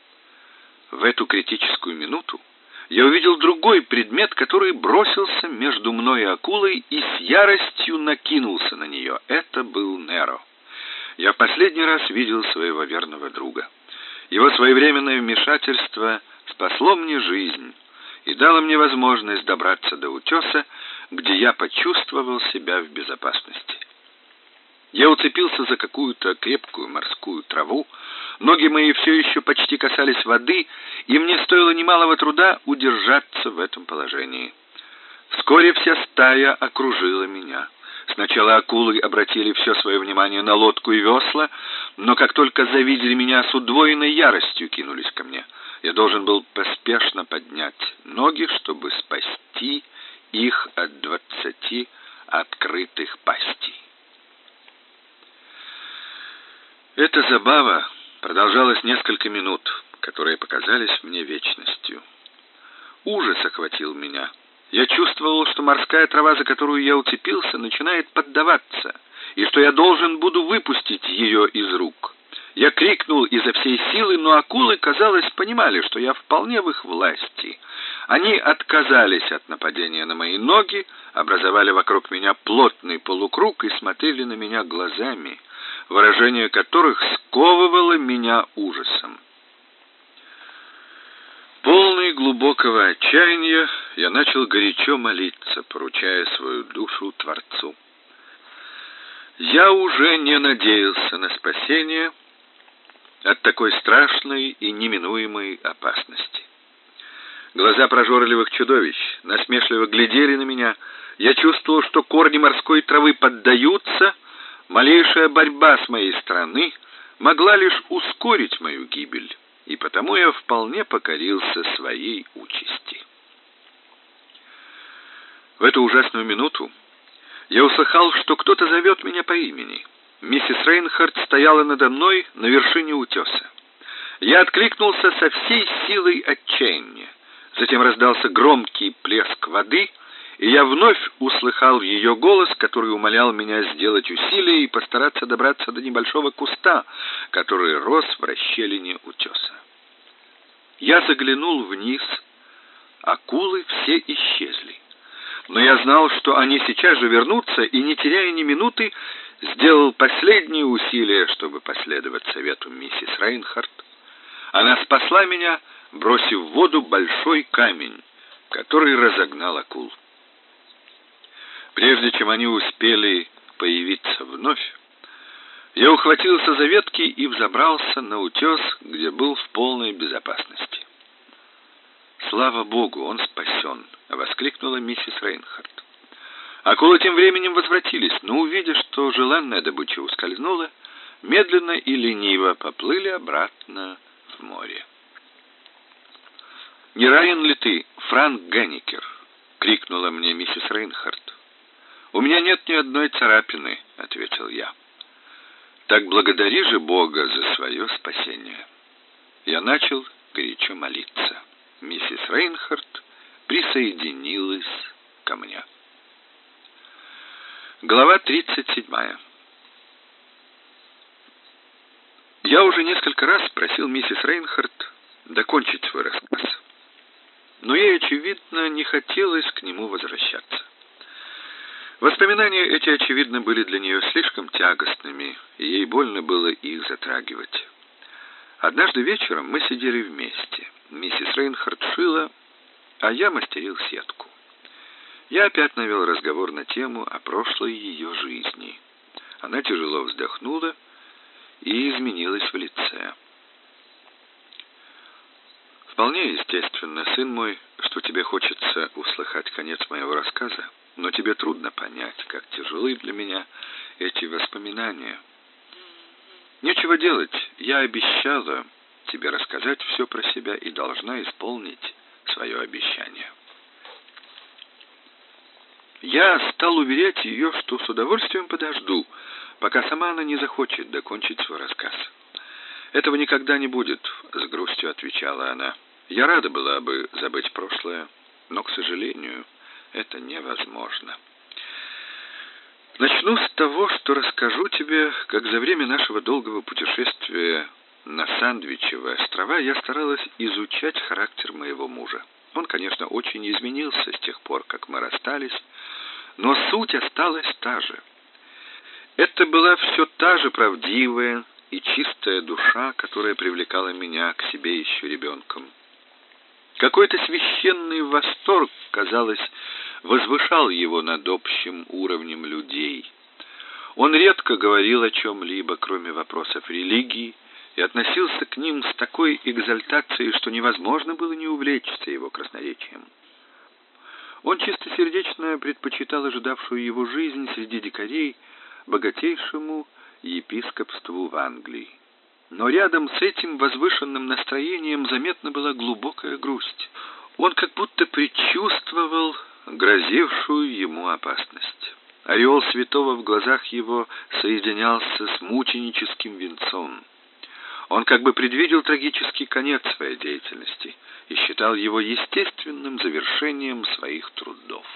В эту критическую минуту я увидел другой предмет, который бросился между мной и акулой и с яростью накинулся на нее. Это был Неро. Я в последний раз видел своего верного друга. Его своевременное вмешательство спасло мне жизнь и дало мне возможность добраться до утеса, где я почувствовал себя в безопасности. Я уцепился за какую-то крепкую морскую траву, ноги мои все еще почти касались воды, и мне стоило немалого труда удержаться в этом положении. Вскоре вся стая окружила меня. Сначала акулы обратили все свое внимание на лодку и весла, но как только завидели меня с удвоенной яростью, кинулись ко мне. Я должен был поспешно поднять ноги, чтобы спасти их от двадцати открытых пастей. Эта забава продолжалась несколько минут, которые показались мне вечностью. Ужас охватил меня. Я чувствовал, что морская трава, за которую я уцепился, начинает поддаваться, и что я должен буду выпустить ее из рук. Я крикнул изо всей силы, но акулы, казалось, понимали, что я вполне в их власти. Они отказались от нападения на мои ноги, образовали вокруг меня плотный полукруг и смотрели на меня глазами — выражение которых сковывало меня ужасом. Полный глубокого отчаяния, я начал горячо молиться, поручая свою душу Творцу. Я уже не надеялся на спасение от такой страшной и неминуемой опасности. Глаза прожорливых чудовищ насмешливо глядели на меня. Я чувствовал, что корни морской травы поддаются, Малейшая борьба с моей стороны могла лишь ускорить мою гибель, и потому я вполне покорился своей участи. В эту ужасную минуту я услыхал, что кто-то зовет меня по имени. Миссис Рейнхард стояла надо мной на вершине утеса. Я откликнулся со всей силой отчаяния. Затем раздался громкий плеск воды — и я вновь услыхал ее голос, который умолял меня сделать усилие и постараться добраться до небольшого куста, который рос в расщелине утеса. Я заглянул вниз, акулы все исчезли. Но я знал, что они сейчас же вернутся, и, не теряя ни минуты, сделал последние усилия, чтобы последовать совету миссис Рейнхард. Она спасла меня, бросив в воду большой камень, который разогнал акул. Прежде чем они успели появиться вновь, я ухватился за ветки и взобрался на утес, где был в полной безопасности. «Слава Богу, он спасен!» — воскликнула миссис Рейнхард. Акулы тем временем возвратились, но, увидя, что желанная добыча ускользнула, медленно и лениво поплыли обратно море. «Не ранен ли ты, Франк Генникер?» — крикнула мне миссис Рейнхард. «У меня нет ни одной царапины», — ответил я. «Так благодари же Бога за свое спасение». Я начал горячо молиться. Миссис Рейнхард присоединилась ко мне. Глава 37. Я уже несколько раз просил миссис Рейнхард докончить свой рассказ. Но ей, очевидно, не хотелось к нему возвращаться. Воспоминания эти, очевидно, были для нее слишком тягостными, и ей больно было их затрагивать. Однажды вечером мы сидели вместе. Миссис Рейнхард шила, а я мастерил сетку. Я опять навел разговор на тему о прошлой ее жизни. Она тяжело вздохнула и изменилась в лице. Вполне естественно, сын мой, что тебе хочется услыхать конец моего рассказа, но тебе трудно понять, как тяжелы для меня эти воспоминания. Нечего делать, я обещала тебе рассказать все про себя и должна исполнить свое обещание. Я стал уверять ее, что с удовольствием подожду, пока сама она не захочет докончить свой рассказ. Этого никогда не будет, с грустью отвечала она. Я рада была бы забыть прошлое, но, к сожалению, это невозможно. Начну с того, что расскажу тебе, как за время нашего долгого путешествия на Сандвичевые острова я старалась изучать характер моего мужа. Он, конечно, очень изменился с тех пор, как мы расстались, но суть осталась та же. Это была все та же правдивая и чистая душа, которая привлекала меня к себе еще ребенком. Какой-то священный восторг, казалось, возвышал его над общим уровнем людей. Он редко говорил о чем-либо, кроме вопросов религии, и относился к ним с такой экзальтацией, что невозможно было не увлечься его красноречием. Он чистосердечно предпочитал ожидавшую его жизнь среди дикарей богатейшему епископству в Англии. Но рядом с этим возвышенным настроением заметна была глубокая грусть. Он как будто предчувствовал грозившую ему опасность. Ореол святого в глазах его соединялся с мученическим венцом. Он как бы предвидел трагический конец своей деятельности и считал его естественным завершением своих трудов.